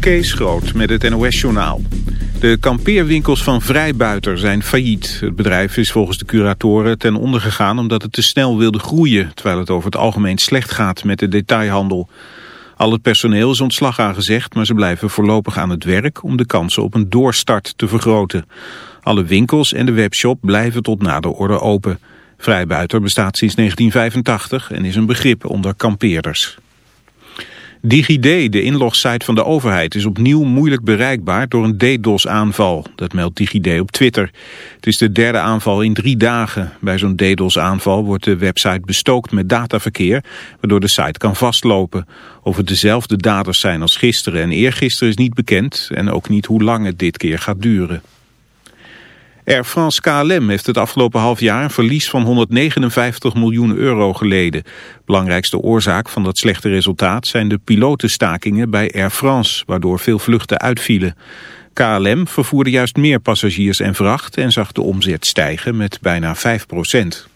Kees Groot met het NOS-journaal. De kampeerwinkels van Vrijbuiter zijn failliet. Het bedrijf is volgens de curatoren ten onder gegaan omdat het te snel wilde groeien... terwijl het over het algemeen slecht gaat met de detailhandel. Al het personeel is ontslag aangezegd, maar ze blijven voorlopig aan het werk... om de kansen op een doorstart te vergroten. Alle winkels en de webshop blijven tot na de orde open. Vrijbuiter bestaat sinds 1985 en is een begrip onder kampeerders. DigiD, de inlogsite van de overheid, is opnieuw moeilijk bereikbaar door een DDoS-aanval. Dat meldt DigiD op Twitter. Het is de derde aanval in drie dagen. Bij zo'n DDoS-aanval wordt de website bestookt met dataverkeer, waardoor de site kan vastlopen. Of het dezelfde daders zijn als gisteren en eergisteren is niet bekend en ook niet hoe lang het dit keer gaat duren. Air France KLM heeft het afgelopen half jaar een verlies van 159 miljoen euro geleden. Belangrijkste oorzaak van dat slechte resultaat zijn de pilotenstakingen bij Air France, waardoor veel vluchten uitvielen. KLM vervoerde juist meer passagiers en vracht en zag de omzet stijgen met bijna 5 procent.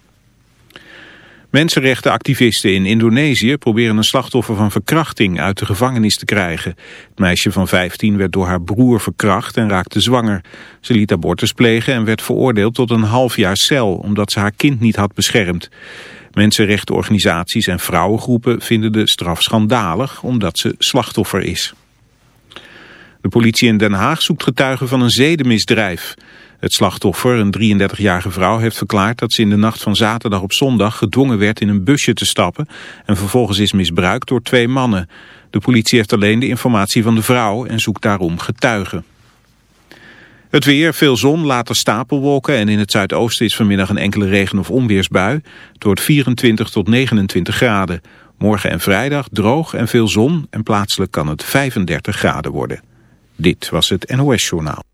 Mensenrechtenactivisten in Indonesië proberen een slachtoffer van verkrachting uit de gevangenis te krijgen. Het meisje van 15 werd door haar broer verkracht en raakte zwanger. Ze liet abortus plegen en werd veroordeeld tot een half jaar cel omdat ze haar kind niet had beschermd. Mensenrechtenorganisaties en vrouwengroepen vinden de straf schandalig omdat ze slachtoffer is. De politie in Den Haag zoekt getuigen van een zedenmisdrijf. Het slachtoffer, een 33-jarige vrouw, heeft verklaard dat ze in de nacht van zaterdag op zondag gedwongen werd in een busje te stappen en vervolgens is misbruikt door twee mannen. De politie heeft alleen de informatie van de vrouw en zoekt daarom getuigen. Het weer, veel zon, later stapelwolken en in het zuidoosten is vanmiddag een enkele regen- of onweersbui. Het wordt 24 tot 29 graden. Morgen en vrijdag droog en veel zon en plaatselijk kan het 35 graden worden. Dit was het NOS Journaal.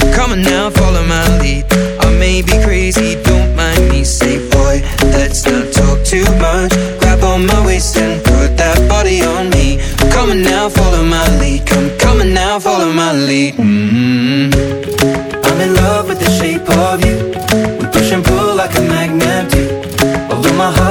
Come on now, follow my lead. I may be crazy, don't mind me. Say, boy, let's not talk too much. Grab on my waist and put that body on me. Come on now, follow my lead. Come, come on now, follow my lead. mm I'm in love with the shape of you. We push and pull like a magnet do. My heart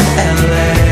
LA.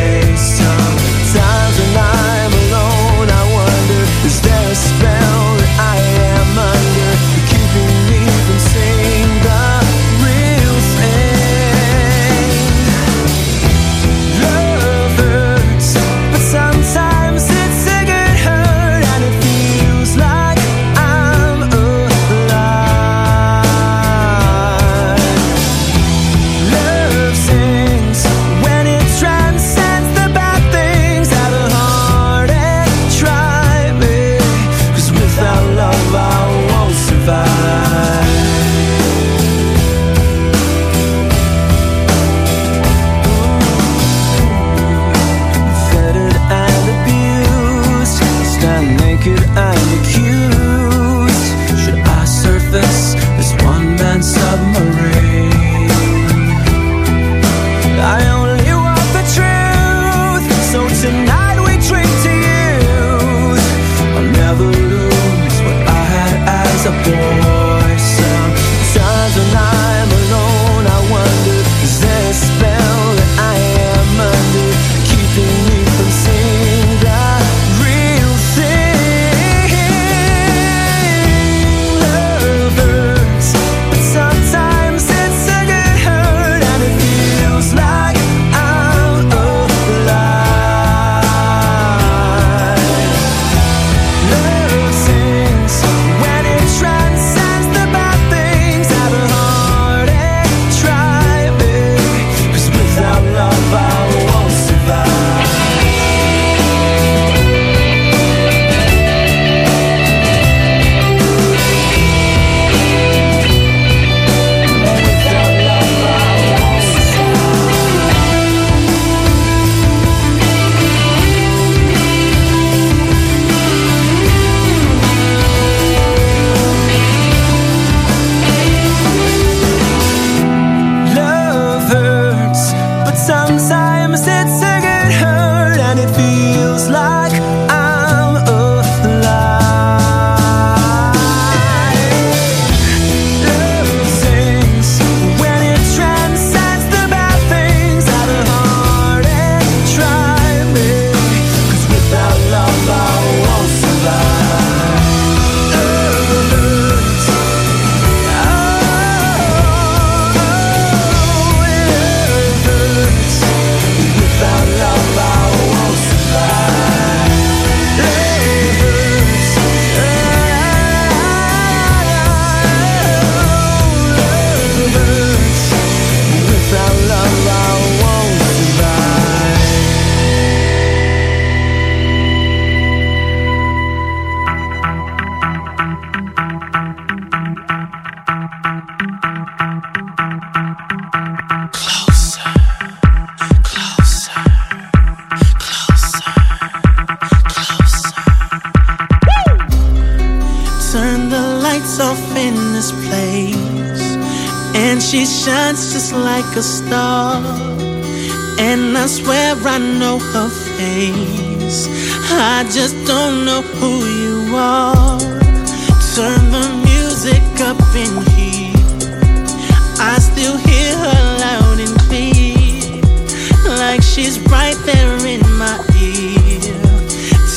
She's right there in my ear,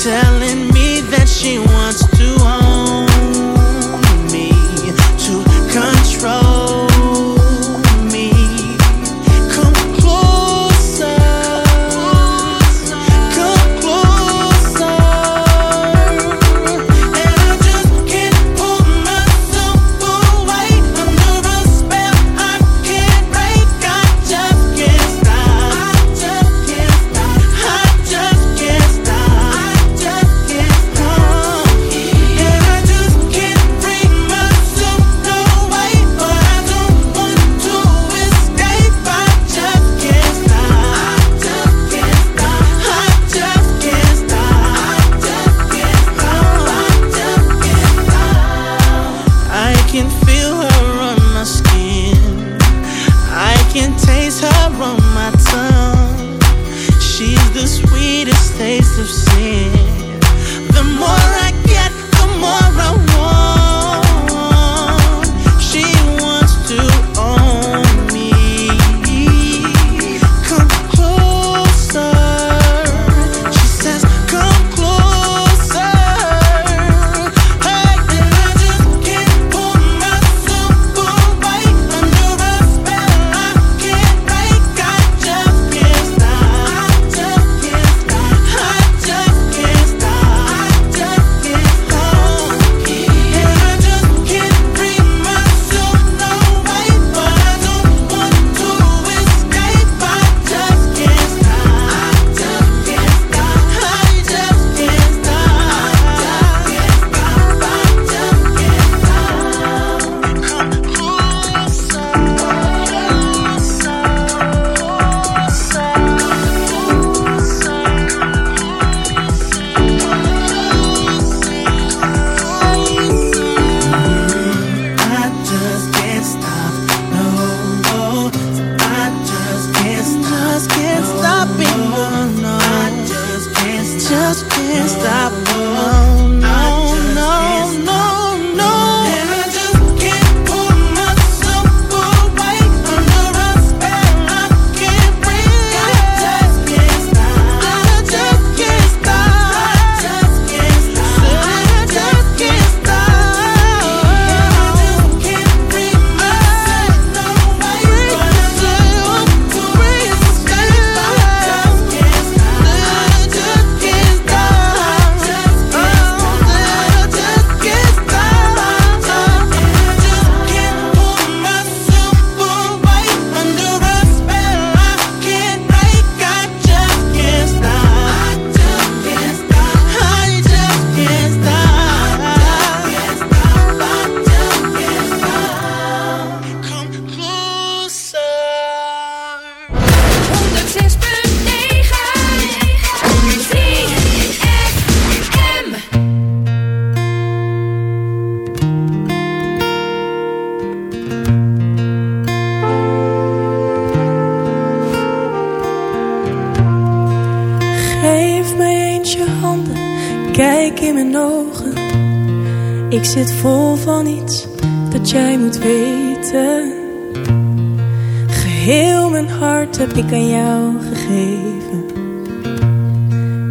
telling me that she wants